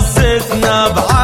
عزتنا بعد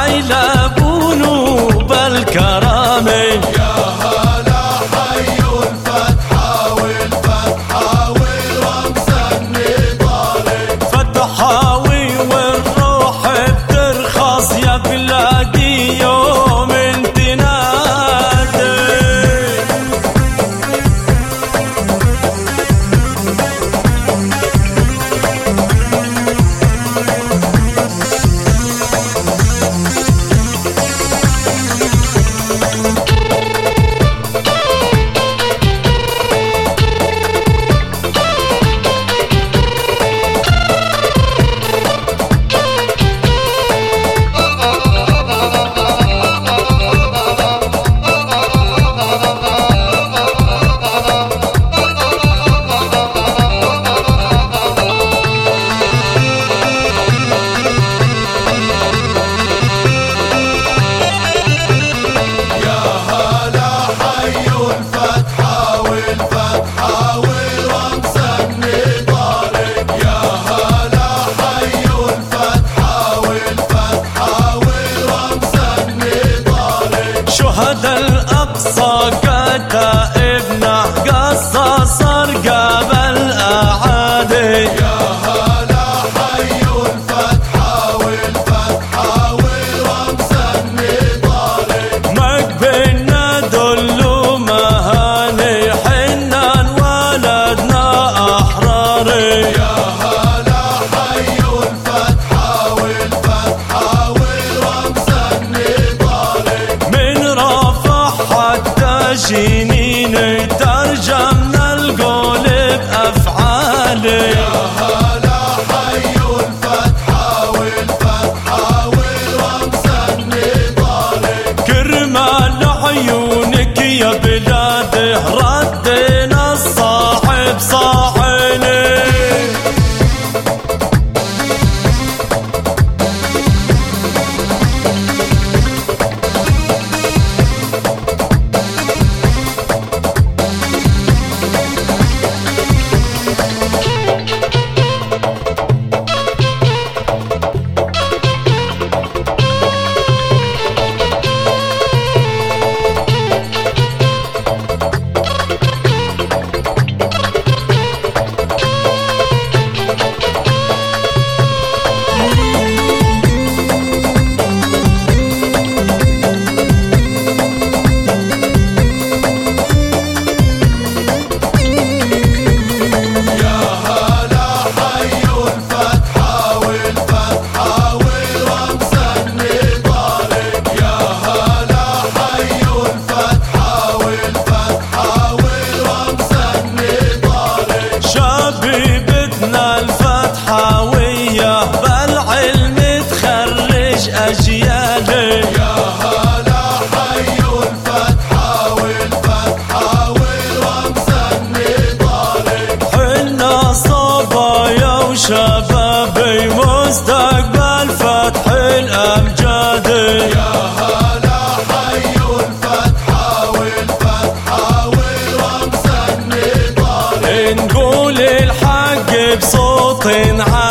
신 وشبابي مستقبل فتح الأمجاد. يا هلا حي الفتحة والفتحة والرمز النضالي نقول الحق بصوت عالي.